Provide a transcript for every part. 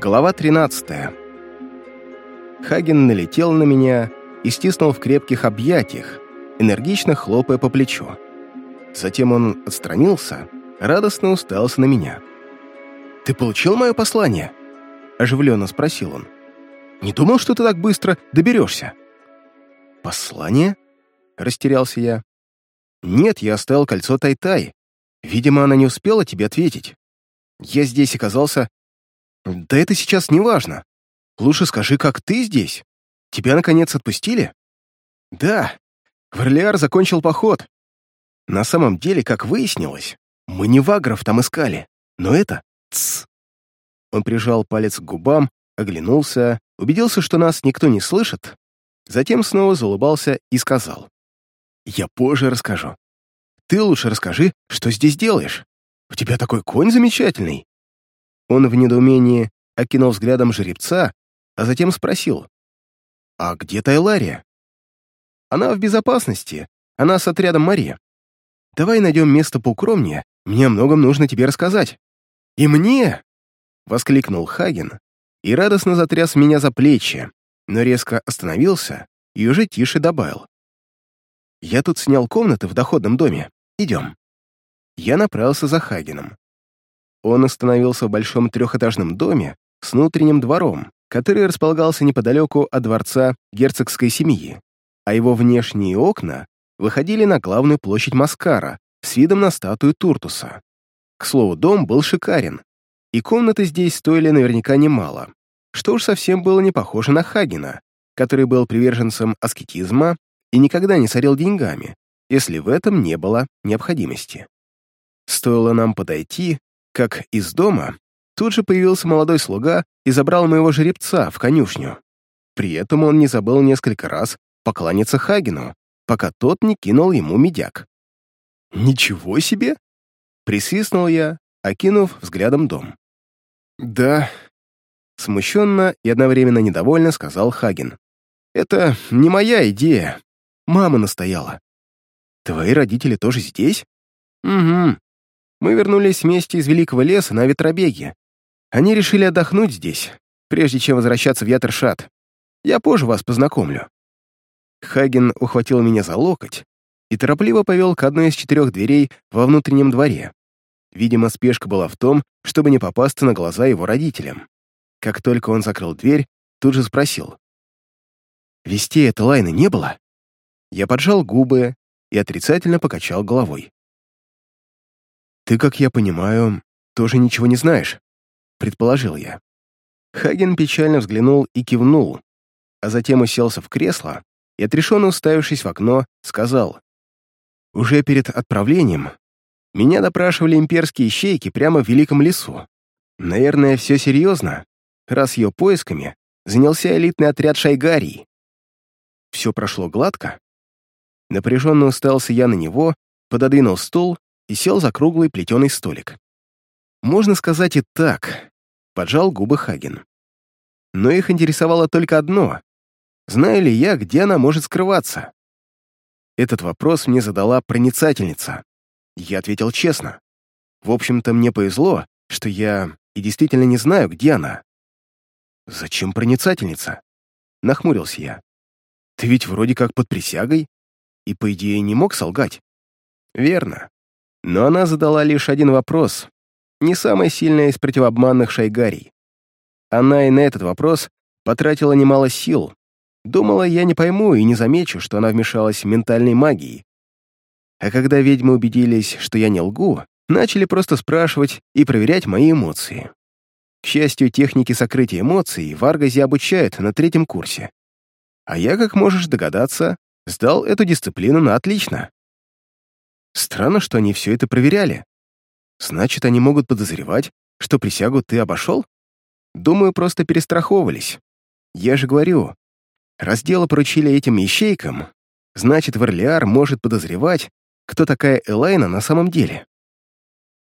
Глава 13. Хаген налетел на меня и стиснул в крепких объятиях, энергично хлопая по плечу. Затем он отстранился, радостно уставился на меня. «Ты получил мое послание?» — оживленно спросил он. «Не думал, что ты так быстро доберешься?» «Послание?» — растерялся я. «Нет, я оставил кольцо Тай-Тай. Видимо, она не успела тебе ответить. Я здесь оказался да это сейчас не важно. Лучше скажи, как ты здесь? Тебя, наконец, отпустили? Да. Варлиар закончил поход. На самом деле, как выяснилось, мы не вагров там искали, но это... Тсс. Он прижал палец к губам, оглянулся, убедился, что нас никто не слышит, затем снова заулыбался и сказал. «Я позже расскажу. Ты лучше расскажи, что здесь делаешь. У тебя такой конь замечательный. Он в недоумении окинул взглядом жеребца, а затем спросил. «А где Тайлария?» «Она в безопасности. Она с отрядом Мария. Давай найдем место поукромнее, мне о многом нужно тебе рассказать». «И мне!» — воскликнул Хаген и радостно затряс меня за плечи, но резко остановился и уже тише добавил. «Я тут снял комнаты в доходном доме. Идем». Я направился за Хагеном. Он остановился в большом трехэтажном доме с внутренним двором, который располагался неподалеку от дворца герцогской семьи, а его внешние окна выходили на главную площадь Маскара с видом на статую Туртуса. К слову, дом был шикарен, и комнаты здесь стоили наверняка немало, что уж совсем было не похоже на Хагена, который был приверженцем аскетизма и никогда не сорил деньгами, если в этом не было необходимости. Стоило нам подойти, как из дома тут же появился молодой слуга и забрал моего жеребца в конюшню. При этом он не забыл несколько раз покланяться Хагену, пока тот не кинул ему медяк. «Ничего себе!» — присвистнул я, окинув взглядом дом. «Да», — смущенно и одновременно недовольно сказал Хаген. «Это не моя идея. Мама настояла». «Твои родители тоже здесь?» «Угу. Мы вернулись вместе из Великого леса на ветробеге. Они решили отдохнуть здесь, прежде чем возвращаться в Ятершат. Я позже вас познакомлю». Хаген ухватил меня за локоть и торопливо повел к одной из четырех дверей во внутреннем дворе. Видимо, спешка была в том, чтобы не попасться на глаза его родителям. Как только он закрыл дверь, тут же спросил. «Вестей от Лайны не было?» Я поджал губы и отрицательно покачал головой. «Ты, как я понимаю, тоже ничего не знаешь», — предположил я. Хаген печально взглянул и кивнул, а затем уселся в кресло и, отрешенно уставившись в окно, сказал, «Уже перед отправлением меня допрашивали имперские ищейки прямо в Великом лесу. Наверное, все серьезно, раз ее поисками занялся элитный отряд Шайгарии. Все прошло гладко. Напряженно уставился я на него, пододвинул стул и сел за круглый плетеный столик. Можно сказать и так, поджал губы Хаген. Но их интересовало только одно. Знаю ли я, где она может скрываться? Этот вопрос мне задала проницательница. Я ответил честно. В общем-то, мне повезло, что я и действительно не знаю, где она. «Зачем проницательница?» — нахмурился я. «Ты ведь вроде как под присягой, и, по идее, не мог солгать». «Верно. Но она задала лишь один вопрос, не самая сильная из противообманных шайгарий. Она и на этот вопрос потратила немало сил. Думала, я не пойму и не замечу, что она вмешалась ментальной магией. А когда ведьмы убедились, что я не лгу, начали просто спрашивать и проверять мои эмоции. К счастью, техники сокрытия эмоций в Аргазе обучают на третьем курсе. А я, как можешь догадаться, сдал эту дисциплину на отлично. Странно, что они все это проверяли. Значит, они могут подозревать, что присягу ты обошел? Думаю, просто перестраховывались. Я же говорю, раз дело поручили этим ищейкам, значит, Варлиар может подозревать, кто такая Элайна на самом деле.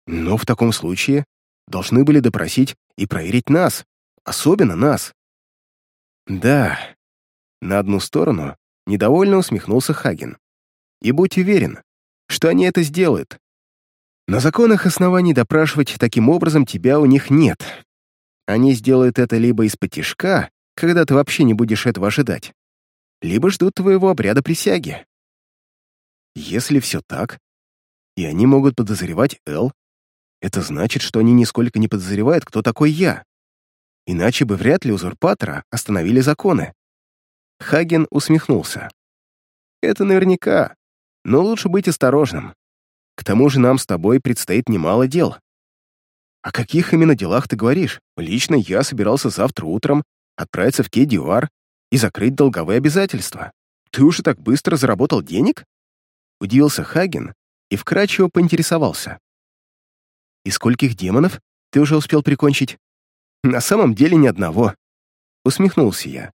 Но в таком случае должны были допросить и проверить нас, особенно нас. Да, на одну сторону недовольно усмехнулся Хаген. И будь уверен, что они это сделают. На законных оснований допрашивать таким образом тебя у них нет. Они сделают это либо из-под тишка, когда ты вообще не будешь этого ожидать, либо ждут твоего обряда присяги. Если все так, и они могут подозревать Эл, это значит, что они нисколько не подозревают, кто такой я. Иначе бы вряд ли узурпатора остановили законы. Хаген усмехнулся. Это наверняка, но лучше быть осторожным. К тому же нам с тобой предстоит немало дел. О каких именно делах ты говоришь? Лично я собирался завтра утром отправиться в Кедиуар и закрыть долговые обязательства. Ты уже так быстро заработал денег? Удивился Хаген и вкрадчиво поинтересовался. «И скольких демонов ты уже успел прикончить?» «На самом деле ни одного», — усмехнулся я.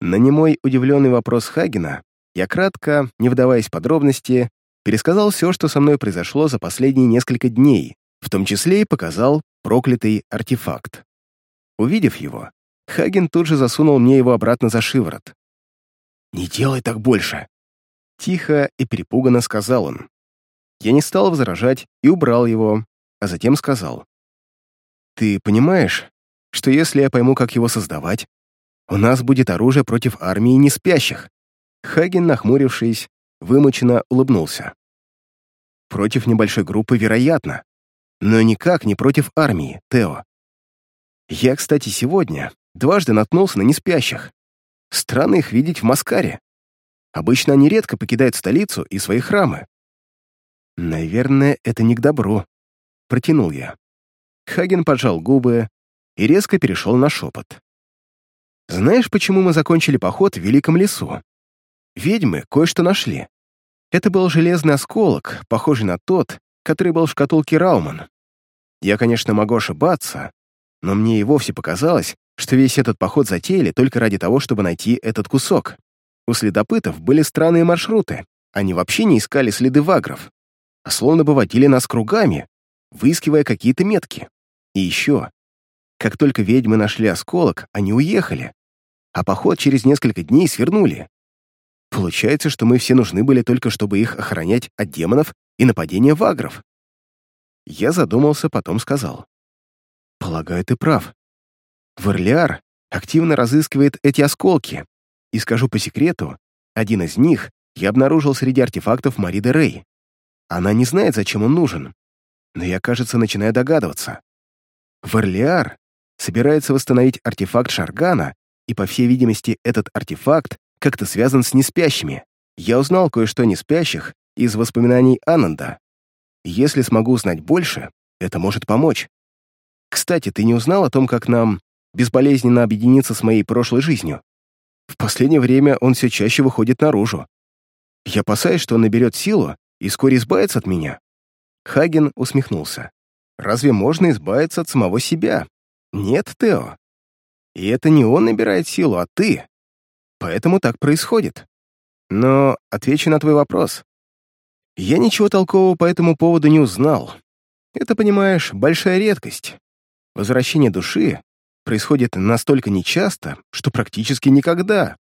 На немой удивленный вопрос Хагена я кратко, не вдаваясь в подробности, пересказал все, что со мной произошло за последние несколько дней, в том числе и показал проклятый артефакт. Увидев его, Хаген тут же засунул мне его обратно за шиворот. «Не делай так больше!» Тихо и перепуганно сказал он. Я не стал возражать и убрал его, а затем сказал. «Ты понимаешь, что если я пойму, как его создавать, у нас будет оружие против армии неспящих?» Хаген, нахмурившись, вымученно улыбнулся. «Против небольшой группы, вероятно, но никак не против армии, Тео. Я, кстати, сегодня дважды наткнулся на неспящих. Странно их видеть в Маскаре. Обычно они редко покидают столицу и свои храмы. «Наверное, это не к добру», — протянул я. Хаген поджал губы и резко перешел на шепот. «Знаешь, почему мы закончили поход в Великом лесу? Ведьмы кое-что нашли. Это был железный осколок, похожий на тот, который был в шкатулке Рауман. Я, конечно, могу ошибаться, но мне и вовсе показалось, что весь этот поход затеяли только ради того, чтобы найти этот кусок. У следопытов были странные маршруты, они вообще не искали следы вагров а словно бы водили нас кругами, выискивая какие-то метки. И еще, как только ведьмы нашли осколок, они уехали, а поход через несколько дней свернули. Получается, что мы все нужны были только, чтобы их охранять от демонов и нападения вагров. Я задумался, потом сказал. Полагаю, ты прав. Варлиар активно разыскивает эти осколки, и скажу по секрету, один из них я обнаружил среди артефактов Мари де Рей. Она не знает, зачем он нужен. Но я, кажется, начинаю догадываться. Варлиар собирается восстановить артефакт Шаргана, и, по всей видимости, этот артефакт как-то связан с неспящими. Я узнал кое-что о неспящих из воспоминаний Ананда. Если смогу узнать больше, это может помочь. Кстати, ты не узнал о том, как нам безболезненно объединиться с моей прошлой жизнью? В последнее время он все чаще выходит наружу. Я опасаюсь, что он наберет силу и вскоре избавится от меня?» Хаген усмехнулся. «Разве можно избавиться от самого себя? Нет, Тео. И это не он набирает силу, а ты. Поэтому так происходит. Но отвечу на твой вопрос. Я ничего толкового по этому поводу не узнал. Это, понимаешь, большая редкость. Возвращение души происходит настолько нечасто, что практически никогда.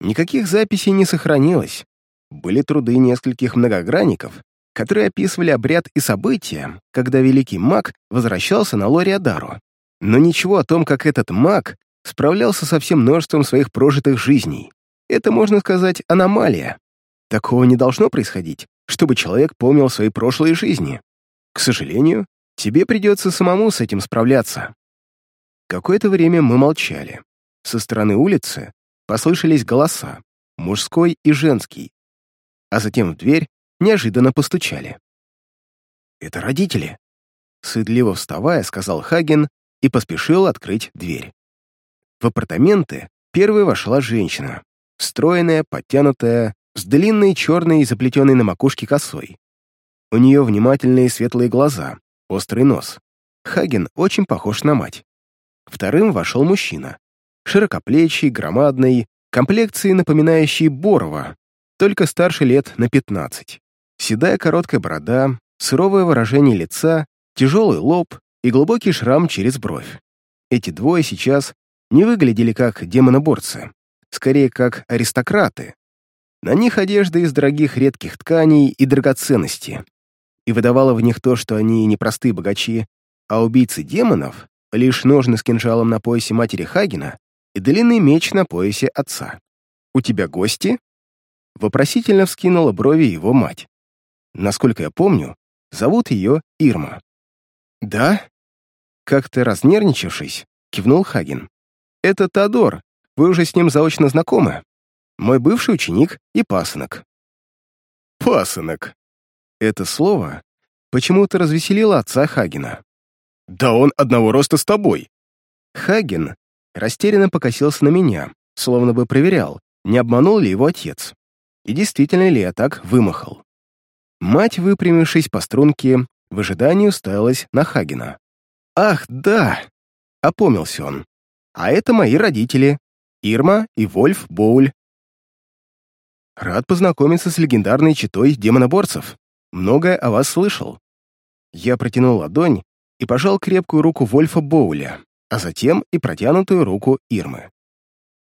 Никаких записей не сохранилось были труды нескольких многогранников, которые описывали обряд и события, когда великий маг возвращался на Лориадару. Но ничего о том, как этот маг справлялся со всем множеством своих прожитых жизней. Это, можно сказать, аномалия. Такого не должно происходить, чтобы человек помнил свои прошлые жизни. К сожалению, тебе придется самому с этим справляться. Какое-то время мы молчали. Со стороны улицы послышались голоса, мужской и женский, а затем в дверь неожиданно постучали. «Это родители», — сыдливо вставая, сказал Хаген и поспешил открыть дверь. В апартаменты первой вошла женщина, стройная, подтянутая, с длинной черной и заплетенной на макушке косой. У нее внимательные светлые глаза, острый нос. Хаген очень похож на мать. Вторым вошел мужчина. Широкоплечий, громадный, комплекции напоминающий Борова, только старше лет на 15. Седая короткая борода, суровое выражение лица, тяжелый лоб и глубокий шрам через бровь. Эти двое сейчас не выглядели как демоноборцы, скорее как аристократы. На них одежда из дорогих редких тканей и драгоценностей. И выдавала в них то, что они не простые богачи, а убийцы демонов, лишь ножны с кинжалом на поясе матери Хагена и длинный меч на поясе отца. «У тебя гости?» Вопросительно вскинула брови его мать. Насколько я помню, зовут ее Ирма. «Да?» Как-то разнервничавшись, кивнул Хаген. «Это Тодор, вы уже с ним заочно знакомы. Мой бывший ученик и пасынок». «Пасынок!» Это слово почему-то развеселило отца Хагена. «Да он одного роста с тобой!» Хаген растерянно покосился на меня, словно бы проверял, не обманул ли его отец. И действительно ли я так вымахал. Мать, выпрямившись по струнке, в ожидании уставилась на Хагена. «Ах, да!» — опомнился он. «А это мои родители, Ирма и Вольф Боуль. Рад познакомиться с легендарной читой демоноборцев. Многое о вас слышал». Я протянул ладонь и пожал крепкую руку Вольфа Боуля, а затем и протянутую руку Ирмы.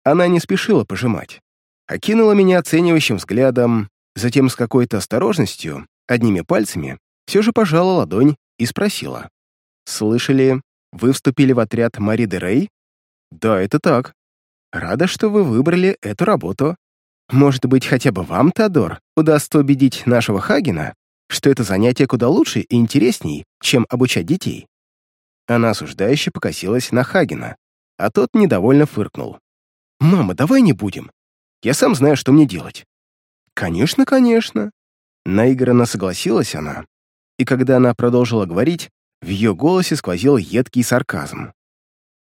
Она не спешила пожимать. Окинула меня оценивающим взглядом, затем с какой-то осторожностью, одними пальцами, все же пожала ладонь и спросила. «Слышали, вы вступили в отряд Мари де Рей?» «Да, это так. Рада, что вы выбрали эту работу. Может быть, хотя бы вам, Теодор, удастся убедить нашего Хагена, что это занятие куда лучше и интересней, чем обучать детей. Она осуждающе покосилась на Хагена, а тот недовольно фыркнул. «Мама, давай не будем. Я сам знаю, что мне делать». «Конечно, конечно». Наигранно согласилась она, и когда она продолжила говорить, в ее голосе сквозил едкий сарказм.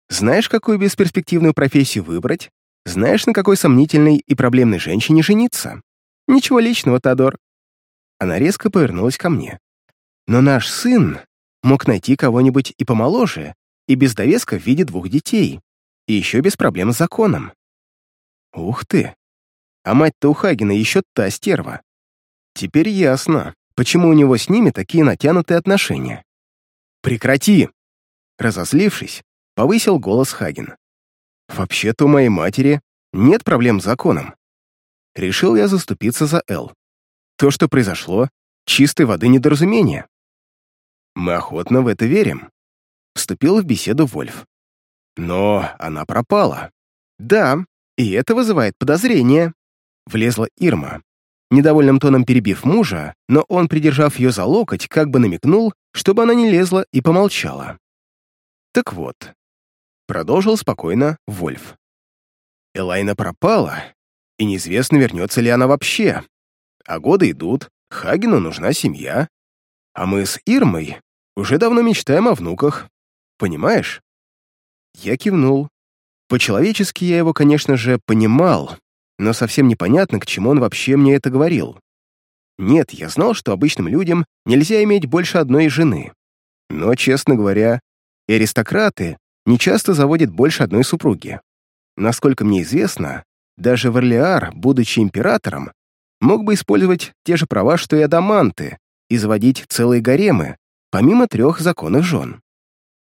«Знаешь, какую бесперспективную профессию выбрать? Знаешь, на какой сомнительной и проблемной женщине жениться? Ничего личного, Тодор. Она резко повернулась ко мне. Но наш сын мог найти кого-нибудь и помоложе, и без довеска в виде двух детей, и еще без проблем с законом. Ух ты! А мать-то у Хагена еще та стерва. Теперь ясно, почему у него с ними такие натянутые отношения. «Прекрати!» Разозлившись, повысил голос Хаген. Вообще-то у моей матери нет проблем с законом. Решил я заступиться за Эл. То, что произошло, чистой воды недоразумение. Мы охотно в это верим. Вступил в беседу Вольф. Но она пропала. Да, и это вызывает подозрение. Влезла Ирма, недовольным тоном перебив мужа, но он, придержав ее за локоть, как бы намекнул, чтобы она не лезла и помолчала. Так вот, Продолжил спокойно Вольф. Элайна пропала, и неизвестно, вернется ли она вообще. А годы идут, Хагену нужна семья. А мы с Ирмой уже давно мечтаем о внуках. Понимаешь? Я кивнул. По-человечески я его, конечно же, понимал, но совсем непонятно, к чему он вообще мне это говорил. Нет, я знал, что обычным людям нельзя иметь больше одной жены. Но, честно говоря, аристократы нечасто заводит больше одной супруги. Насколько мне известно, даже Варлиар, будучи императором, мог бы использовать те же права, что и адаманты, и заводить целые гаремы, помимо трех законных жен.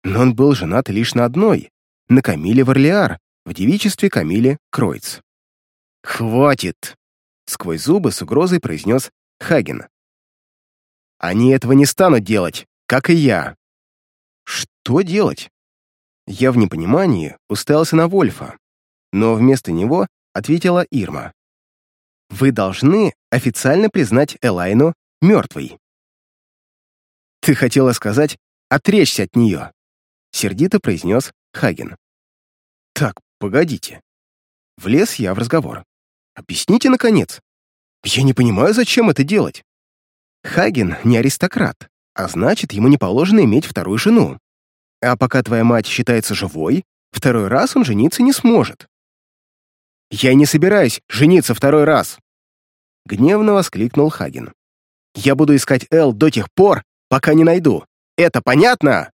Но он был женат лишь на одной, на Камиле Варлиар, в девичестве Камиле Кройц. «Хватит!» — сквозь зубы с угрозой произнес Хаген. «Они этого не станут делать, как и я». «Что делать?» Я в непонимании уставился на Вольфа, но вместо него ответила Ирма. «Вы должны официально признать Элайну мертвой». «Ты хотела сказать, отречься от нее», — сердито произнес Хаген. «Так, погодите». Влез я в разговор. «Объясните, наконец. Я не понимаю, зачем это делать. Хаген не аристократ, а значит, ему не положено иметь вторую жену. А пока твоя мать считается живой, второй раз он жениться не сможет. «Я не собираюсь жениться второй раз!» Гневно воскликнул Хаген. «Я буду искать Эл до тех пор, пока не найду. Это понятно?»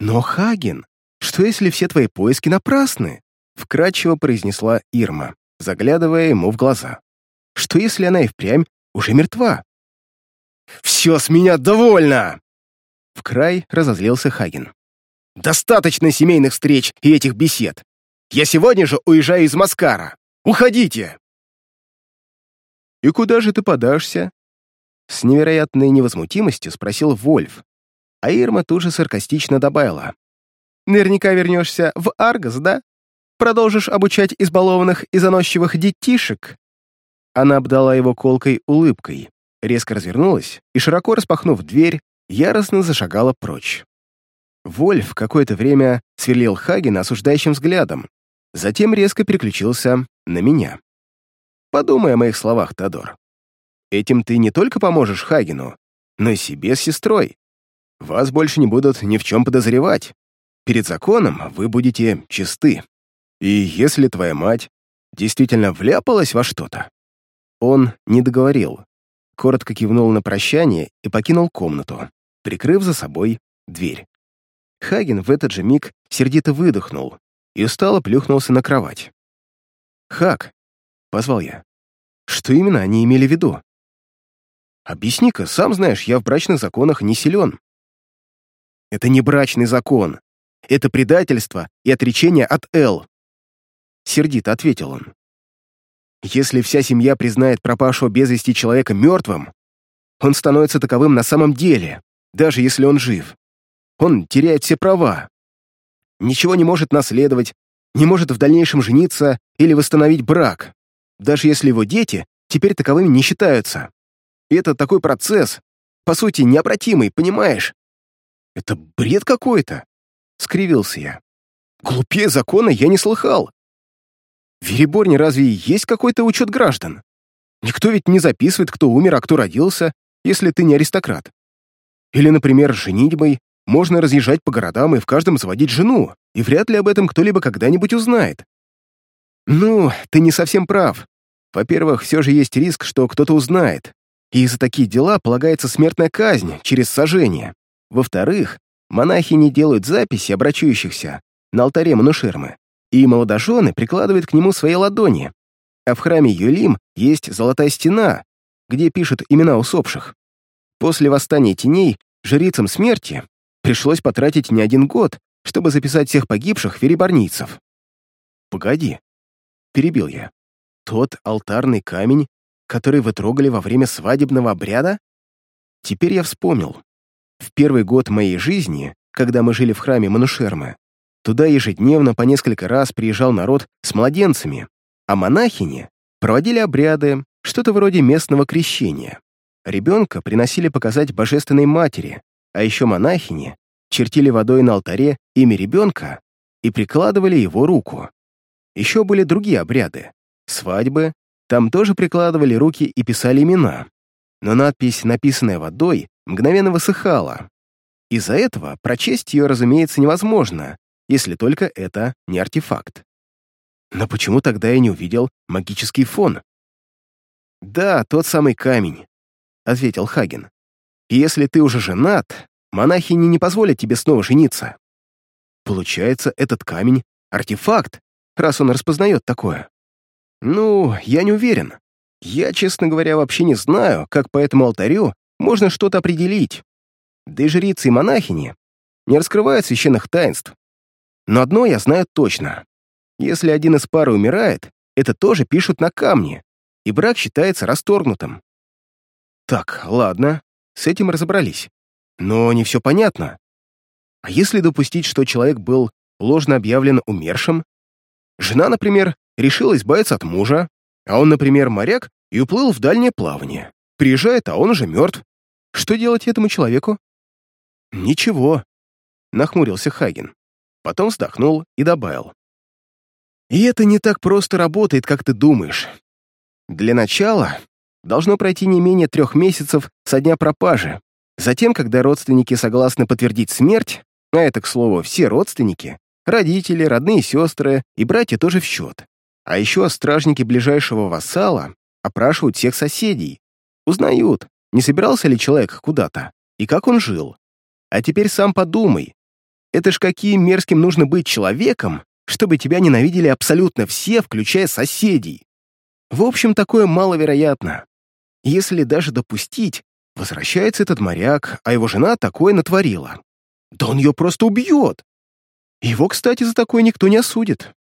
«Но, Хаген, что если все твои поиски напрасны?» Вкратчиво произнесла Ирма, заглядывая ему в глаза. «Что если она и впрямь уже мертва?» «Все с меня довольно!» В край разозлился Хаген. Достаточно семейных встреч и этих бесед. Я сегодня же уезжаю из Маскара. Уходите!» «И куда же ты подашься?» С невероятной невозмутимостью спросил Вольф, а Ирма тут же саркастично добавила. Наверняка вернешься в Аргос, да? Продолжишь обучать избалованных и заносчивых детишек?» Она обдала его колкой улыбкой, резко развернулась и, широко распахнув дверь, яростно зашагала прочь. Вольф какое-то время сверлил Хагена осуждающим взглядом, затем резко переключился на меня. «Подумай о моих словах, Тодор. Этим ты не только поможешь Хагену, но и себе с сестрой. Вас больше не будут ни в чем подозревать. Перед законом вы будете чисты. И если твоя мать действительно вляпалась во что-то...» Он не договорил, коротко кивнул на прощание и покинул комнату, прикрыв за собой дверь. Хаген в этот же миг сердито выдохнул и устало плюхнулся на кровать. «Хак», — позвал я, — «что именно они имели в виду?» «Объясни-ка, сам знаешь, я в брачных законах не силен». «Это не брачный закон. Это предательство и отречение от Эл», — сердито ответил он. «Если вся семья признает пропавшего без вести человека мертвым, он становится таковым на самом деле, даже если он жив он теряет все права. Ничего не может наследовать, не может в дальнейшем жениться или восстановить брак, даже если его дети теперь таковыми не считаются. И это такой процесс, по сути, необратимый, понимаешь? Это бред какой-то, — скривился я. Глупее закона я не слыхал. В Вереборне разве есть какой-то учет граждан? Никто ведь не записывает, кто умер, а кто родился, если ты не аристократ. Или, например, женитьбой можно разъезжать по городам и в каждом заводить жену, и вряд ли об этом кто-либо когда-нибудь узнает. Ну, ты не совсем прав. Во-первых, все же есть риск, что кто-то узнает, и за такие дела полагается смертная казнь через сожжение. Во-вторых, монахи не делают записи обращающихся на алтаре Манушермы, и молодожены прикладывают к нему свои ладони. А в храме Юлим есть золотая стена, где пишут имена усопших. После восстания теней жрицам смерти Пришлось потратить не один год, чтобы записать всех погибших вереборнийцев. «Погоди», — перебил я. «Тот алтарный камень, который вы трогали во время свадебного обряда?» Теперь я вспомнил. В первый год моей жизни, когда мы жили в храме Манушермы, туда ежедневно по несколько раз приезжал народ с младенцами, а монахини проводили обряды, что-то вроде местного крещения. Ребенка приносили показать божественной матери, а еще монахини чертили водой на алтаре имя ребенка и прикладывали его руку. Еще были другие обряды. Свадьбы, там тоже прикладывали руки и писали имена. Но надпись, написанная водой, мгновенно высыхала. Из-за этого прочесть ее, разумеется, невозможно, если только это не артефакт. Но почему тогда я не увидел магический фон? «Да, тот самый камень», — ответил Хаген. Если ты уже женат, монахини не позволят тебе снова жениться. Получается, этот камень — артефакт, раз он распознает такое. Ну, я не уверен. Я, честно говоря, вообще не знаю, как по этому алтарю можно что-то определить. Да и жрицы и монахини не раскрывают священных таинств. Но одно я знаю точно. Если один из пары умирает, это тоже пишут на камне, и брак считается расторгнутым. Так, ладно, с этим разобрались. Но не все понятно. А если допустить, что человек был ложно объявлен умершим? Жена, например, решила избавиться от мужа, а он, например, моряк и уплыл в дальнее плавание. Приезжает, а он уже мертв. Что делать этому человеку? Ничего, нахмурился Хаген. Потом вздохнул и добавил. И это не так просто работает, как ты думаешь. Для начала должно пройти не менее трех месяцев со дня пропажи. Затем, когда родственники согласны подтвердить смерть, а это, к слову, все родственники, родители, родные сестры и братья тоже в счет. А еще стражники ближайшего вассала опрашивают всех соседей, узнают, не собирался ли человек куда-то и как он жил. А теперь сам подумай, это ж каким мерзким нужно быть человеком, чтобы тебя ненавидели абсолютно все, включая соседей. В общем, такое маловероятно. Если даже допустить, возвращается этот моряк, а его жена такое натворила. Да он ее просто убьет. Его, кстати, за такое никто не осудит.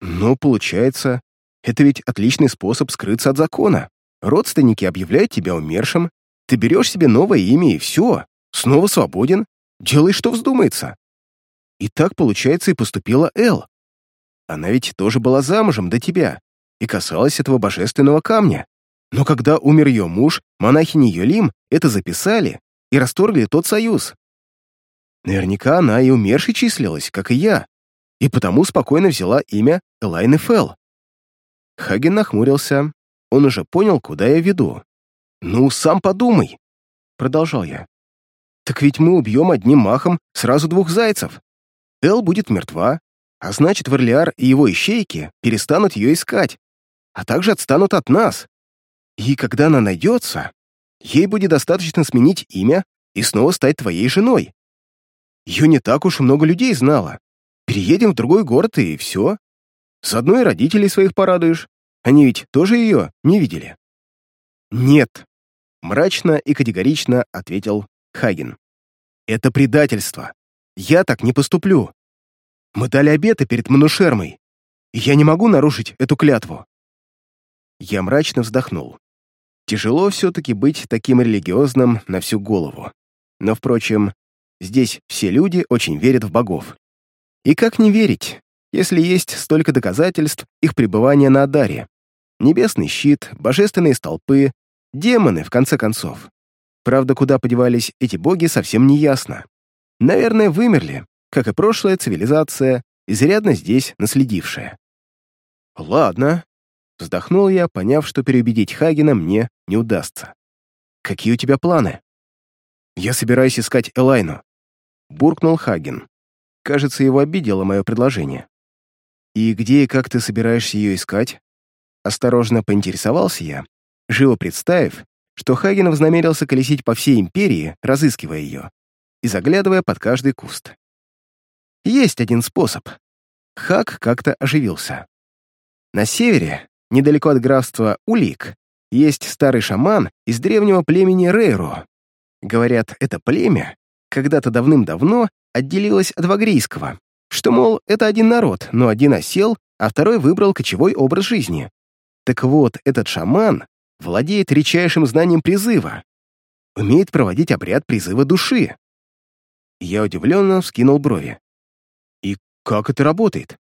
Ну, получается, это ведь отличный способ скрыться от закона. Родственники объявляют тебя умершим, ты берешь себе новое имя и все, снова свободен, делай, что вздумается. И так, получается, и поступила Эл. Она ведь тоже была замужем до тебя и касалась этого божественного камня. Но когда умер ее муж, монахини Йолим это записали и расторгли тот союз. Наверняка она и умершей числилась, как и я, и потому спокойно взяла имя Элайны Фелл. Хаген нахмурился. Он уже понял, куда я веду. «Ну, сам подумай», — продолжал я. «Так ведь мы убьем одним махом сразу двух зайцев. Эл будет мертва, а значит, Варлиар и его ищейки перестанут ее искать, а также отстанут от нас. И когда она найдется, ей будет достаточно сменить имя и снова стать твоей женой. Ее не так уж много людей знало. Переедем в другой город, и все. Заодно и родителей своих порадуешь. Они ведь тоже ее не видели. «Нет», — мрачно и категорично ответил Хаген. «Это предательство. Я так не поступлю. Мы дали обеты перед Манушермой, я не могу нарушить эту клятву». Я мрачно вздохнул. Тяжело все-таки быть таким религиозным на всю голову. Но, впрочем, здесь все люди очень верят в богов. И как не верить, если есть столько доказательств их пребывания на Адаре? Небесный щит, божественные столпы, демоны, в конце концов. Правда, куда подевались эти боги, совсем не ясно. Наверное, вымерли, как и прошлая цивилизация, изрядно здесь наследившая. «Ладно», — вздохнул я, поняв, что переубедить Хагена мне не удастся. «Какие у тебя планы?» «Я собираюсь искать Элайну», — буркнул Хаген. Кажется, его обидело мое предложение. «И где и как ты собираешься ее искать?» Осторожно поинтересовался я, живо представив, что Хаген вознамерился колесить по всей империи, разыскивая ее, и заглядывая под каждый куст. Есть один способ. Хак как-то оживился. На севере, недалеко от графства Улик, есть старый шаман из древнего племени Рейру. Говорят, это племя когда-то давным-давно отделилось от вагрийского, что, мол, это один народ, но один осел, а второй выбрал кочевой образ жизни. Так вот, этот шаман владеет редчайшим знанием призыва, умеет проводить обряд призыва души. Я удивленно вскинул брови. И как это работает?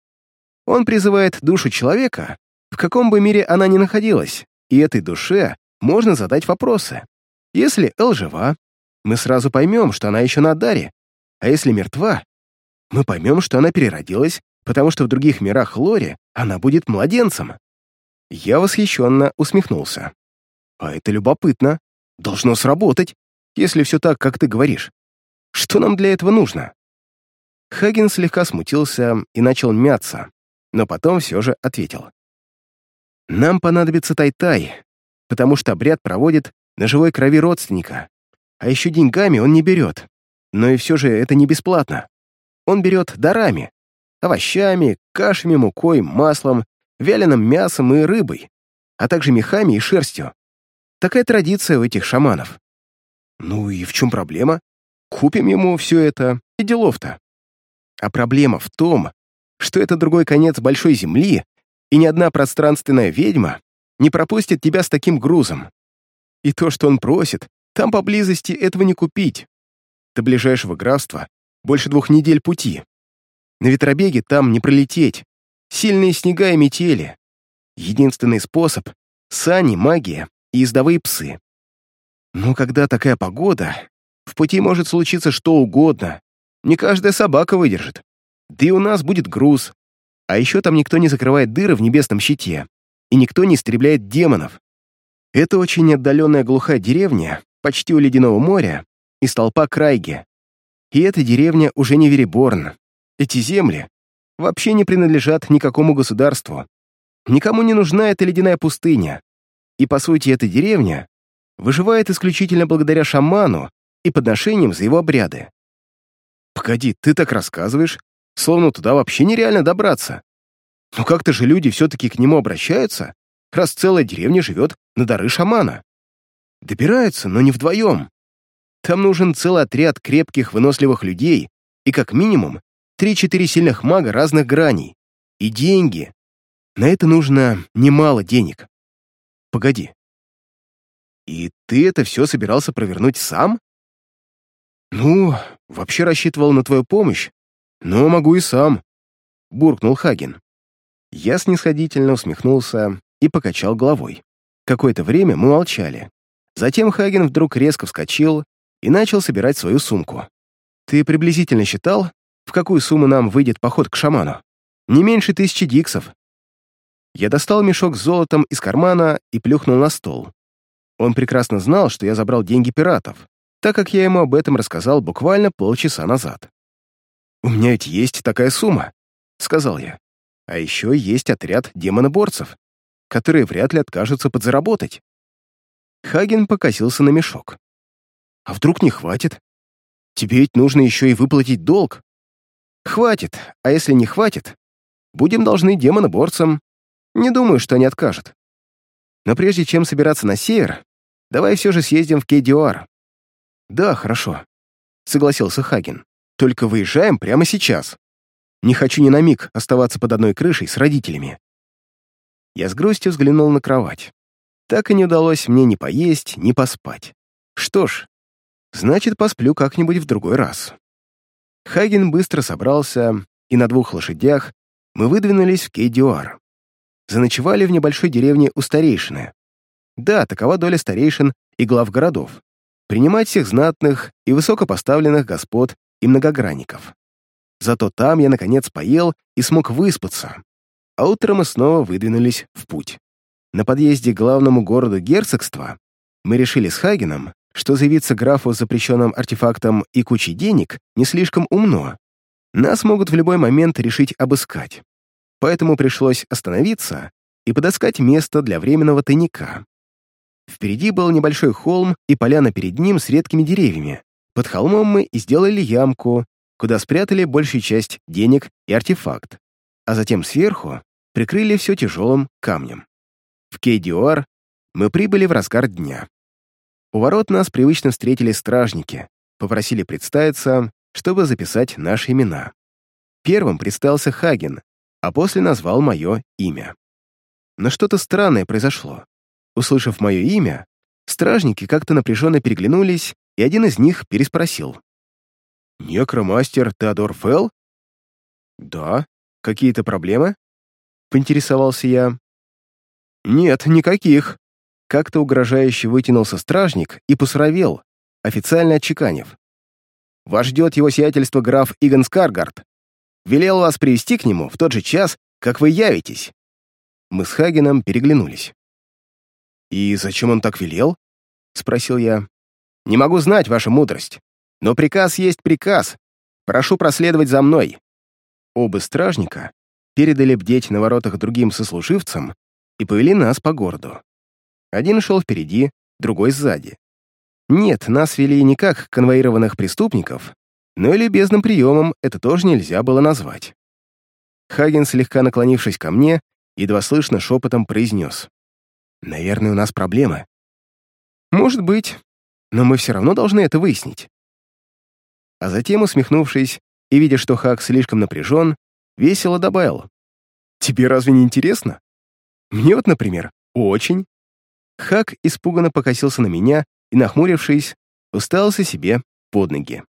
Он призывает душу человека, в каком бы мире она ни находилась, и этой душе можно задать вопросы. Если Эл жива, мы сразу поймем, что она еще на Даре, а если мертва, мы поймем, что она переродилась, потому что в других мирах Лори она будет младенцем. Я восхищенно усмехнулся. А это любопытно. Должно сработать, если все так, как ты говоришь. Что нам для этого нужно? Хаген слегка смутился и начал мяться, но потом все же ответил. Нам понадобится тай-тай, потому что обряд проводит на живой крови родственника, а еще деньгами он не берет. Но и все же это не бесплатно. Он берет дарами, овощами, кашами, мукой, маслом, вяленым мясом и рыбой, а также мехами и шерстью. Такая традиция у этих шаманов. Ну и в чем проблема? Купим ему все это, и делов-то. А проблема в том, что это другой конец большой земли, и ни одна пространственная ведьма не пропустит тебя с таким грузом. И то, что он просит, там поблизости этого не купить. До ближайшего графства больше двух недель пути. На ветробеге там не пролететь. Сильные снега и метели. Единственный способ — сани, магия и ездовые псы. Но когда такая погода, в пути может случиться что угодно. Не каждая собака выдержит. Да и у нас будет груз. А еще там никто не закрывает дыры в небесном щите, и никто не истребляет демонов. Это очень отдаленная глухая деревня, почти у Ледяного моря, и столпа Крайге. И эта деревня уже не Вереборн. Эти земли вообще не принадлежат никакому государству. Никому не нужна эта ледяная пустыня. И, по сути, эта деревня выживает исключительно благодаря шаману и подношениям за его обряды. Погоди, ты так рассказываешь, словно туда вообще нереально добраться. Но как-то же люди все-таки к нему обращаются, раз целая деревня живет на дары шамана. Добираются, но не вдвоем. Там нужен целый отряд крепких, выносливых людей и как минимум 3-4 сильных мага разных граней. И деньги. На это нужно немало денег. Погоди. И ты это все собирался провернуть сам? Ну, вообще рассчитывал на твою помощь, «Но могу и сам», — буркнул Хаген. Я снисходительно усмехнулся и покачал головой. Какое-то время мы молчали. Затем Хаген вдруг резко вскочил и начал собирать свою сумку. «Ты приблизительно считал, в какую сумму нам выйдет поход к шаману? Не меньше тысячи диксов». Я достал мешок с золотом из кармана и плюхнул на стол. Он прекрасно знал, что я забрал деньги пиратов, так как я ему об этом рассказал буквально полчаса назад. «У меня ведь есть такая сумма», — сказал я. «А еще есть отряд демоноборцев, которые вряд ли откажутся подзаработать». Хаген покосился на мешок. «А вдруг не хватит? Тебе ведь нужно еще и выплатить долг». «Хватит, а если не хватит, будем должны демоноборцам. Не думаю, что они откажут. Но прежде чем собираться на север, давай все же съездим в Кейдиуар». «Да, хорошо», — согласился Хаген. «Только выезжаем прямо сейчас. Не хочу ни на миг оставаться под одной крышей с родителями». Я с грустью взглянул на кровать. Так и не удалось мне ни поесть, ни поспать. Что ж, значит, посплю как-нибудь в другой раз. Хаген быстро собрался, и на двух лошадях мы выдвинулись в Кейдиуар. Заночевали в небольшой деревне у старейшины. Да, такова доля старейшин и глав городов. Принимать всех знатных и высокопоставленных господ и многогранников. Зато там я, наконец, поел и смог выспаться. А утром мы снова выдвинулись в путь. На подъезде к главному городу герцогства мы решили с Хагеном, что заявиться графу с запрещенным артефактом и кучей денег не слишком умно. Нас могут в любой момент решить обыскать. Поэтому пришлось остановиться и подыскать место для временного тайника. Впереди был небольшой холм и поляна перед ним с редкими деревьями. Под холмом мы и сделали ямку, куда спрятали большую часть денег и артефакт, а затем сверху прикрыли все тяжелым камнем. В Кейдиуар мы прибыли в разгар дня. У ворот нас привычно встретили стражники, попросили представиться, чтобы записать наши имена. Первым представился Хаген, а после назвал мое имя. Но что-то странное произошло. Услышав мое имя, стражники как-то напряженно переглянулись, и один из них переспросил. «Некромастер Теодор Фелл?» «Да. Какие-то проблемы?» — поинтересовался я. «Нет, никаких», как-то угрожающе вытянулся стражник и посуровел, официально отчеканив. «Вас ждет его сиятельство граф Игон Скаргард. Велел вас привести к нему в тот же час, как вы явитесь». Мы с Хагеном переглянулись. «И зачем он так велел?» — спросил я. «Не могу знать, ваша мудрость. Но приказ есть приказ. Прошу проследовать за мной». Оба стражника передали бдеть на воротах другим сослуживцам и повели нас по городу. Один шел впереди, другой сзади. Нет, нас вели не как конвоированных преступников, но и любезным приемом это тоже нельзя было назвать. Хаген, слегка наклонившись ко мне, едва слышно шепотом произнес. «Наверное, у нас проблемы». «Может быть, но мы все равно должны это выяснить». А затем, усмехнувшись и видя, что Хак слишком напряжен, весело добавил. «Тебе разве не интересно? Мне вот, например, очень». Хак испуганно покосился на меня и, нахмурившись, уставился себе под ноги.